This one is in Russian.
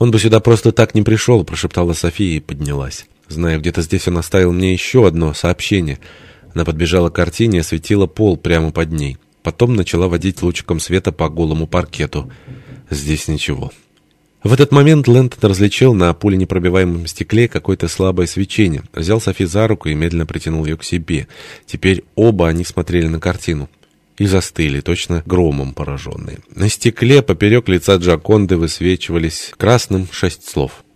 «Он бы сюда просто так не пришел», — прошептала София и поднялась. Знаю, где-то здесь он оставил мне еще одно сообщение. Она подбежала к картине и осветила пол прямо под ней. Потом начала водить лучиком света по голому паркету. Здесь ничего. В этот момент Лэнтон различил на пуленепробиваемом стекле какое-то слабое свечение. Взял Софи за руку и медленно притянул ее к себе. Теперь оба они смотрели на картину и застыли, точно громом пораженные. На стекле поперек лица Джаконды высвечивались красным шесть слов —